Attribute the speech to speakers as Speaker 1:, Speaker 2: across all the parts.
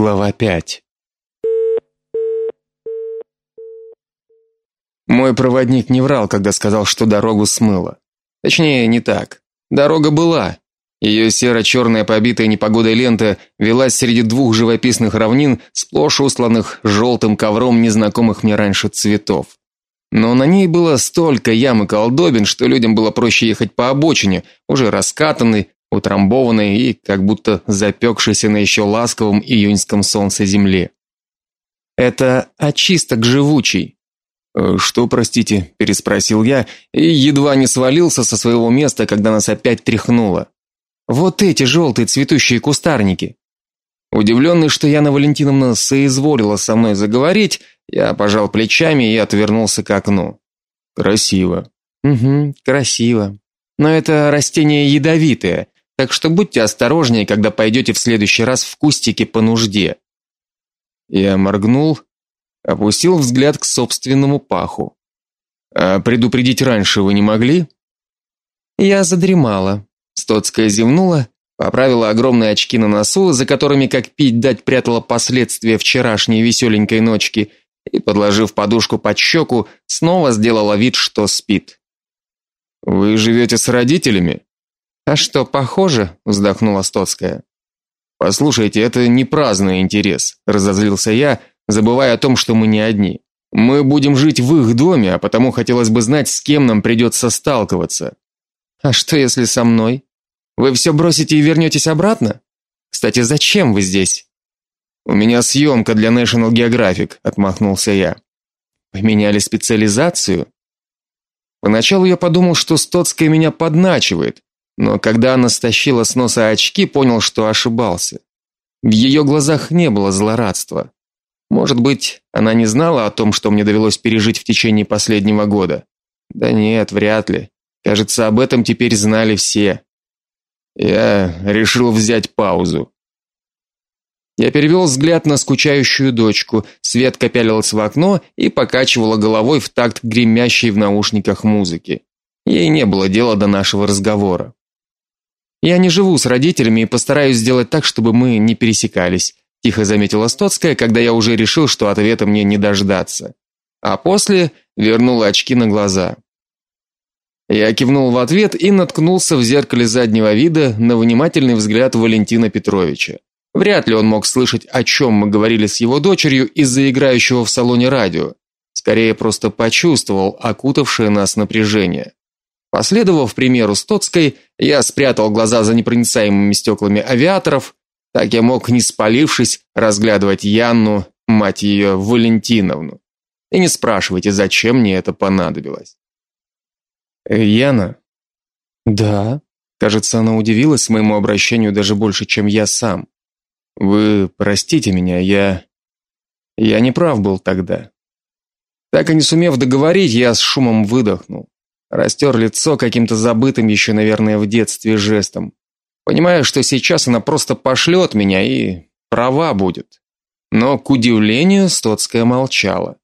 Speaker 1: Глава 5. Мой проводник не врал, когда сказал, что дорогу смыло. Точнее, не так. Дорога была. Ее серо черная побитая непогодой лента велась среди двух живописных равнин, сплошь устланных желтым ковром незнакомых мне раньше цветов. Но на ней было столько ям и колдобин, что людям было проще ехать по обочине, уже раскатанной, утрамбованной и как будто запекшейся на еще ласковом июньском солнце земле. Это очисток живучий. «Э, что, простите, переспросил я и едва не свалился со своего места, когда нас опять тряхнуло. Вот эти желтые цветущие кустарники. Удивленный, что Яна Валентиновна соизволила со мной заговорить, я пожал плечами и отвернулся к окну. Красиво. Угу, красиво. Но это растение ядовитое, так что будьте осторожнее, когда пойдете в следующий раз в кустики по нужде. Я моргнул, опустил взгляд к собственному паху. А предупредить раньше вы не могли? Я задремала. Стоцкая зевнула, поправила огромные очки на носу, за которыми как пить дать прятала последствия вчерашней веселенькой ночки, и подложив подушку под щеку, снова сделала вид, что спит. Вы живете с родителями? А что, похоже? вздохнула Стоцкая. Послушайте, это не праздный интерес, разозлился я, забывая о том, что мы не одни. Мы будем жить в их доме, а потому хотелось бы знать, с кем нам придется сталкиваться. А что если со мной? Вы все бросите и вернетесь обратно? Кстати, зачем вы здесь? У меня съемка для National Geographic, отмахнулся я. Поменяли специализацию? Поначалу я подумал, что Стоцкая меня подначивает, но когда она стащила с носа очки, понял, что ошибался. В ее глазах не было злорадства. Может быть, она не знала о том, что мне довелось пережить в течение последнего года. Да нет, вряд ли. Кажется, об этом теперь знали все. Я решил взять паузу. Я перевел взгляд на скучающую дочку. Светка пялилась в окно и покачивала головой в такт гремящей в наушниках музыки. Ей не было дела до нашего разговора. Я не живу с родителями и постараюсь сделать так, чтобы мы не пересекались, тихо заметила Стоцкая, когда я уже решил, что ответа мне не дождаться. А после вернула очки на глаза. Я кивнул в ответ и наткнулся в зеркале заднего вида на внимательный взгляд Валентина Петровича. Вряд ли он мог слышать, о чем мы говорили с его дочерью из-за играющего в салоне радио. Скорее просто почувствовал окутавшее нас напряжение. Последовав примеру Стоцкой, я спрятал глаза за непроницаемыми стеклами авиаторов, так я мог, не спалившись, разглядывать Янну, мать ее, Валентиновну. И не спрашивайте, зачем мне это понадобилось. «Э, Яна. Да. Кажется, она удивилась моему обращению даже больше, чем я сам. Вы простите меня, я я не прав был тогда. Так и не сумев договорить, я с шумом выдохнул. Растер лицо каким-то забытым еще, наверное, в детстве жестом. Понимаю, что сейчас она просто пошлет меня и права будет. Но к удивлению Стоцкая молчала.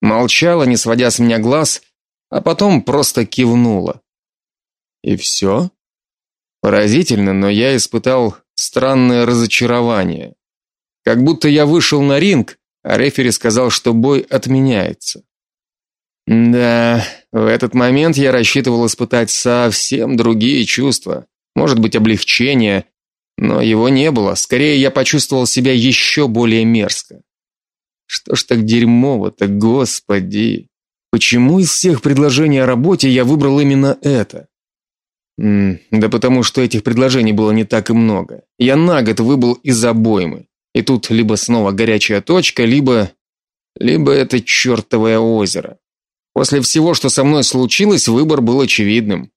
Speaker 1: Молчала, не сводя с меня глаз, а потом просто кивнула. И все? Поразительно, но я испытал странное разочарование. Как будто я вышел на ринг, а рефери сказал, что бой отменяется. Да, в этот момент я рассчитывал испытать совсем другие чувства, может быть, облегчение, но его не было. Скорее я почувствовал себя еще более мерзко. Что ж так дерьмово-то, господи? Почему из всех предложений о работе я выбрал именно это? Да потому что этих предложений было не так и много. Я на год выбыл из обоймы. И тут либо снова горячая точка, либо либо это чертовое озеро. После всего, что со мной случилось, выбор был очевидным.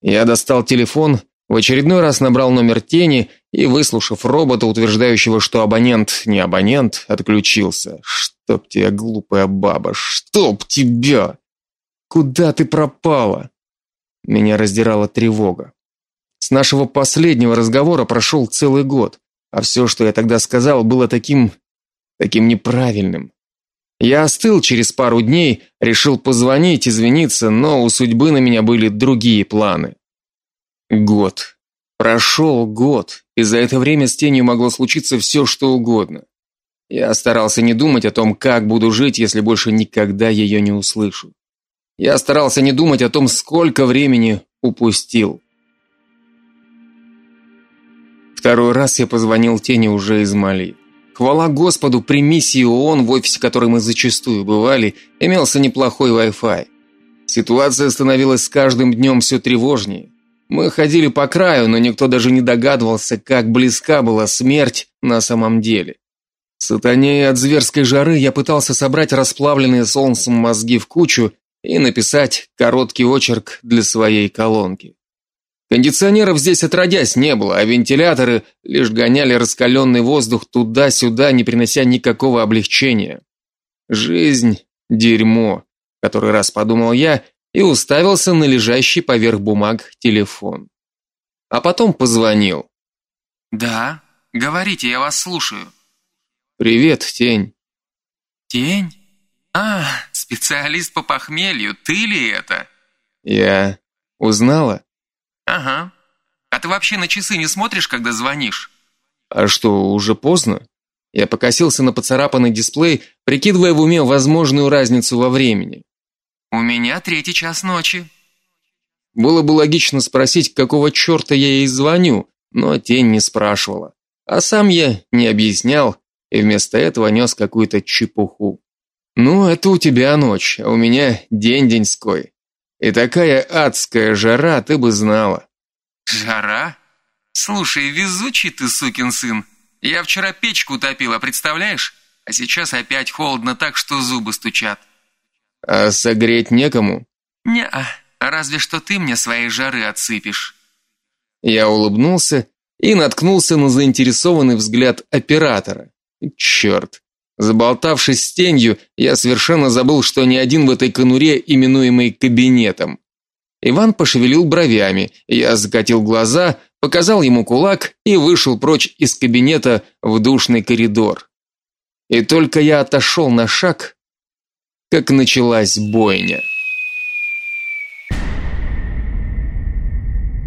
Speaker 1: Я достал телефон, в очередной раз набрал номер тени и, выслушав робота, утверждающего, что абонент не абонент, отключился. Чтоб тебя, глупая баба, чтоб тебя! Куда ты пропала? Меня раздирала тревога. С нашего последнего разговора прошел целый год, а все, что я тогда сказал, было таким таким неправильным. Я остыл через пару дней, решил позвонить, извиниться, но у судьбы на меня были другие планы. Год. Прошел год, и за это время с тенью могло случиться все, что угодно. Я старался не думать о том, как буду жить, если больше никогда ее не услышу. Я старался не думать о том, сколько времени упустил. Второй раз я позвонил Тени уже из Мали. Хвала Господу, при миссии ООН, в офисе которой мы зачастую бывали, имелся неплохой Wi-Fi. Ситуация становилась с каждым днем все тревожнее. Мы ходили по краю, но никто даже не догадывался, как близка была смерть на самом деле. Сатанея от зверской жары я пытался собрать расплавленные солнцем мозги в кучу и написать короткий очерк для своей колонки. Кондиционеров здесь отродясь не было, а вентиляторы лишь гоняли раскаленный воздух туда-сюда, не принося никакого облегчения. Жизнь дерьмо, который раз подумал я и уставился на лежащий поверх бумаг телефон. А потом позвонил.
Speaker 2: Да, говорите, я вас слушаю.
Speaker 1: Привет, Тень.
Speaker 2: Тень? А, специалист по похмелью, ты ли это?
Speaker 1: Я узнала?
Speaker 2: Ага. А ты вообще на часы не смотришь, когда звонишь?
Speaker 1: А что, уже поздно? Я покосился на поцарапанный дисплей, прикидывая в уме возможную разницу во времени.
Speaker 2: У меня третий час ночи.
Speaker 1: Было бы логично спросить, какого черта я ей звоню, но тень не спрашивала. А сам я не объяснял и вместо этого нес какую-то чепуху. Ну, это у тебя ночь, а у меня день деньской. И такая адская жара, ты бы знала.
Speaker 2: Жара? Слушай, везучий ты сукин сын. Я вчера печку утопила, представляешь? А сейчас опять холодно так, что зубы стучат.
Speaker 1: А согреть некому?
Speaker 2: Не-а, разве что ты мне своей жары отсыпешь.
Speaker 1: Я улыбнулся и наткнулся на заинтересованный взгляд оператора. Черт, Заболтавшись с тенью, я совершенно забыл, что не один в этой конуре, именуемой кабинетом. Иван пошевелил бровями, я закатил глаза, показал ему кулак и вышел прочь из кабинета в душный коридор. И только я отошел на шаг, как началась бойня.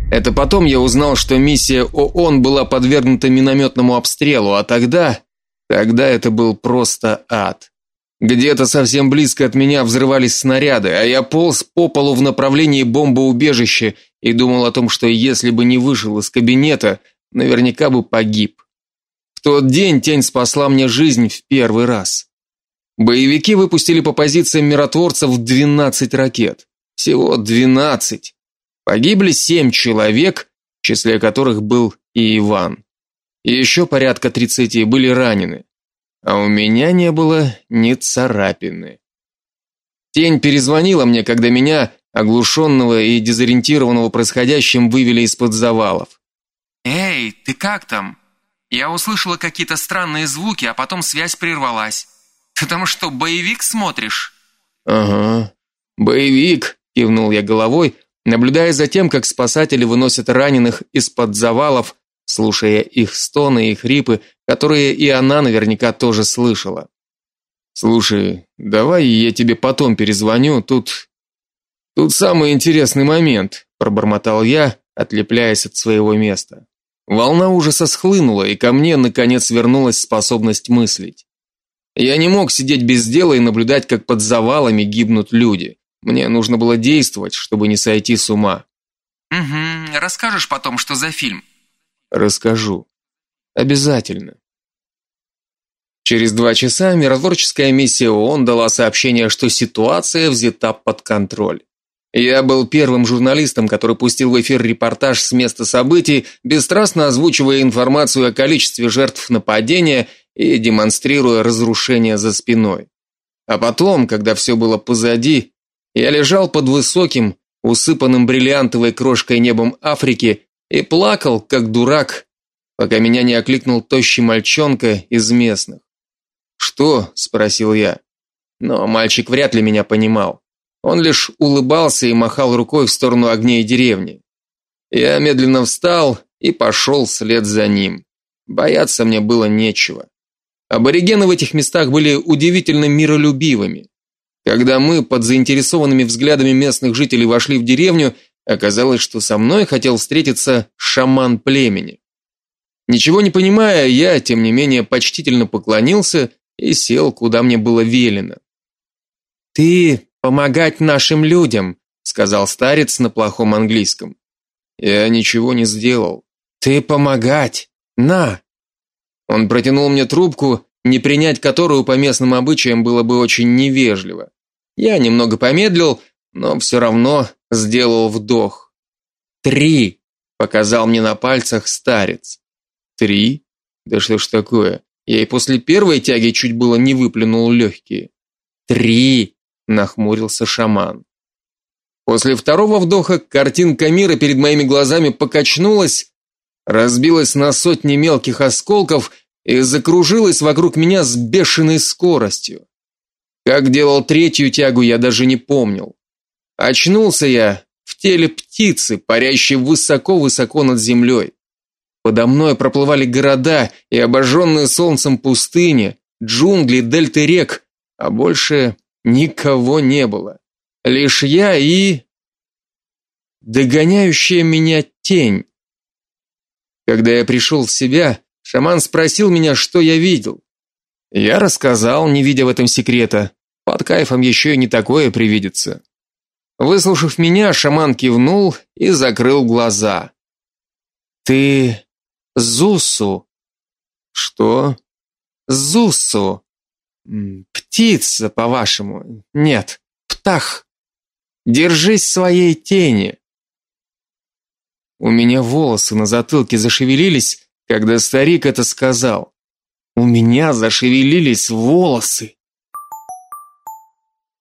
Speaker 1: Это потом я узнал, что миссия ООН была подвергнута минометному обстрелу, а тогда Тогда это был просто ад. Где-то совсем близко от меня взрывались снаряды, а я полз по полу в направлении бомбоубежища и думал о том, что если бы не вышел из кабинета, наверняка бы погиб. В тот день тень спасла мне жизнь в первый раз. Боевики выпустили по позициям миротворцев 12 ракет. Всего 12. Погибли семь человек, в числе которых был и Иван и еще порядка тридцати были ранены. А у меня не было ни царапины. Тень перезвонила мне, когда меня, оглушенного и дезориентированного происходящим, вывели из-под завалов.
Speaker 2: Эй, ты как там? Я услышала какие-то странные звуки, а потом связь прервалась. Ты там что, боевик смотришь?
Speaker 1: Ага. Боевик, кивнул я головой, наблюдая за тем, как спасатели выносят раненых из-под завалов слушая их стоны и хрипы, которые и она наверняка тоже слышала. Слушай, давай я тебе потом перезвоню, тут тут самый интересный момент, пробормотал я, отлепляясь от своего места. Волна ужаса схлынула, и ко мне наконец вернулась способность мыслить. Я не мог сидеть без дела и наблюдать, как под завалами гибнут люди. Мне нужно было действовать, чтобы не сойти с ума.
Speaker 2: Угу, расскажешь потом, что за фильм?
Speaker 1: Расскажу. Обязательно. Через два часа миротворческая миссия ООН дала сообщение, что ситуация взята под контроль. Я был первым журналистом, который пустил в эфир репортаж с места событий, бесстрастно озвучивая информацию о количестве жертв нападения и демонстрируя разрушения за спиной. А потом, когда все было позади, я лежал под высоким, усыпанным бриллиантовой крошкой небом Африки и плакал, как дурак, пока меня не окликнул тощий мальчонка из местных. "Что?" спросил я. Но мальчик вряд ли меня понимал. Он лишь улыбался и махал рукой в сторону огней деревни. Я медленно встал и пошел вслед за ним. Бояться мне было нечего. Аборигены в этих местах были удивительно миролюбивыми. Когда мы под заинтересованными взглядами местных жителей вошли в деревню, Оказалось, что со мной хотел встретиться шаман племени. Ничего не понимая, я, тем не менее, почтительно поклонился и сел, куда мне было велено. Ты помогать нашим людям, сказал старец на плохом английском. Я ничего не сделал. Ты помогать. На. Он протянул мне трубку, не принять которую по местным обычаям было бы очень невежливо. Я немного помедлил, но все равно сделал вдох. Три, показал мне на пальцах старец. Три? Да что ж такое? Я и после первой тяги чуть было не выплюнул легкие. Три, нахмурился шаман. После второго вдоха картинка мира перед моими глазами покачнулась, разбилась на сотни мелких осколков и закружилась вокруг меня с бешеной скоростью. Как делал третью тягу, я даже не помнил. Очнулся я в теле птицы, парящей высоко-высоко над землей. Подо мной проплывали города и обожженные солнцем пустыни, джунгли, дельты рек, а больше никого не было. Лишь я и догоняющая меня тень. Когда я пришел в себя, шаман спросил меня, что я видел. Я рассказал, не видя в этом секрета. Под кайфом еще и не такое привидится. Выслушав меня, шаман кивнул и закрыл глаза. Ты Зусу. Что? Зусу. Птица, по-вашему? Нет, птах. Держись своей тени. У меня волосы на затылке зашевелились, когда старик это сказал. У меня зашевелились волосы.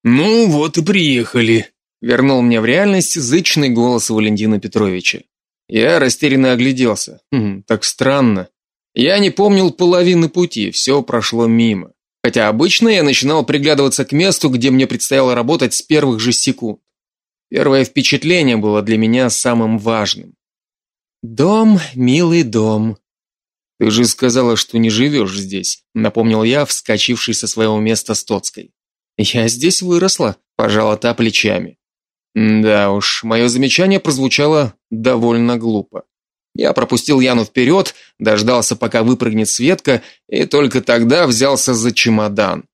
Speaker 1: Ну вот и приехали, вернул мне в реальность зычный голос Валентина Петровича. Я растерянно огляделся. Хм, так странно. Я не помнил половины пути, все прошло мимо. Хотя обычно я начинал приглядываться к месту, где мне предстояло работать с первых же секунд. Первое впечатление было для меня самым важным. Дом, милый дом. Ты же сказала, что не живешь здесь, напомнил я, вскочивший со своего места Стоцкой. Я здесь выросла, пожала та плечами. Да уж, мое замечание прозвучало довольно глупо. Я пропустил Яну вперед, дождался, пока выпрыгнет Светка, и только тогда взялся за чемодан.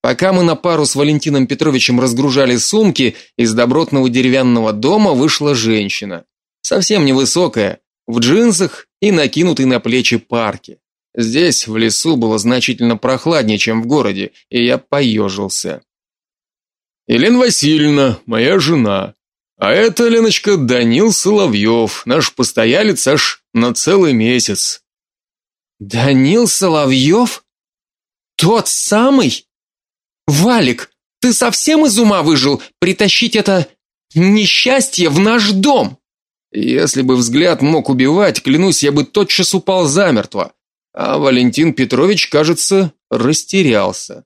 Speaker 1: Пока мы на пару с Валентином Петровичем разгружали сумки, из добротного деревянного дома вышла женщина. Совсем невысокая, в джинсах и накинутой на плечи парке. Здесь, в лесу, было значительно прохладнее, чем в городе, и я поежился. Елена Васильевна, моя жена. А это, Леночка, Данил Соловьев, наш постоялец аж на целый месяц. Данил Соловьев? Тот самый? Валик, ты совсем из ума выжил притащить это несчастье в наш дом? Если бы взгляд мог убивать, клянусь, я бы тотчас упал замертво. А Валентин Петрович, кажется, растерялся.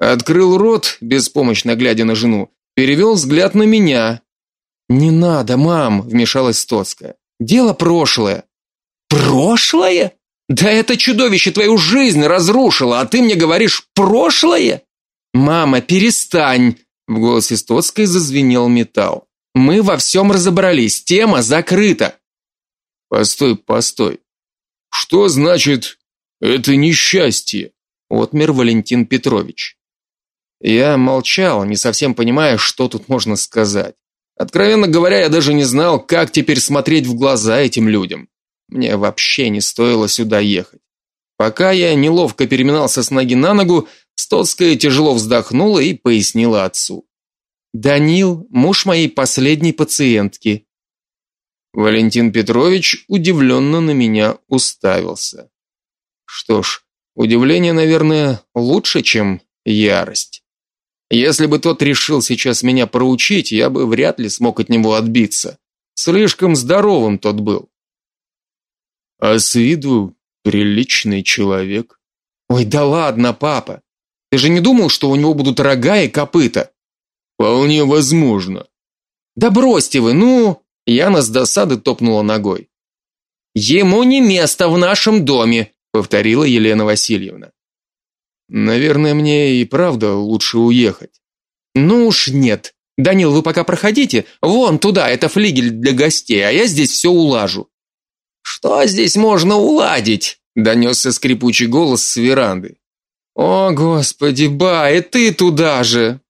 Speaker 1: Открыл рот, беспомощно глядя на жену, перевел взгляд на меня. Не надо, мам, вмешалась Стоцкая. Дело прошлое. Прошлое? Да это чудовище твою жизнь разрушило, а ты мне говоришь прошлое? Мама, перестань, в голосе Стоцкой зазвенел металл. Мы во всем разобрались, тема закрыта. Постой, постой. Что значит это несчастье? Отмер Валентин Петрович. Я молчал, не совсем понимая, что тут можно сказать. Откровенно говоря, я даже не знал, как теперь смотреть в глаза этим людям. Мне вообще не стоило сюда ехать. Пока я неловко переминался с ноги на ногу, Стоцкая тяжело вздохнула и пояснила отцу. Данил, муж моей последней пациентки. Валентин Петрович удивленно на меня уставился. Что ж, удивление, наверное, лучше, чем ярость. Если бы тот решил сейчас меня проучить, я бы вряд ли смог от него отбиться. Слишком здоровым тот был. А с виду приличный человек. Ой, да ладно, папа. Ты же не думал, что у него будут рога и копыта? Вполне возможно. Да бросьте вы, ну, Яна с досады топнула ногой. Ему не место в нашем доме, повторила Елена Васильевна. Наверное, мне и правда лучше уехать. Ну уж нет. Данил, вы пока проходите, вон туда, это флигель для гостей, а я здесь все улажу. Что здесь можно уладить? донесся скрипучий голос с веранды. О, господи, ба, и ты туда же.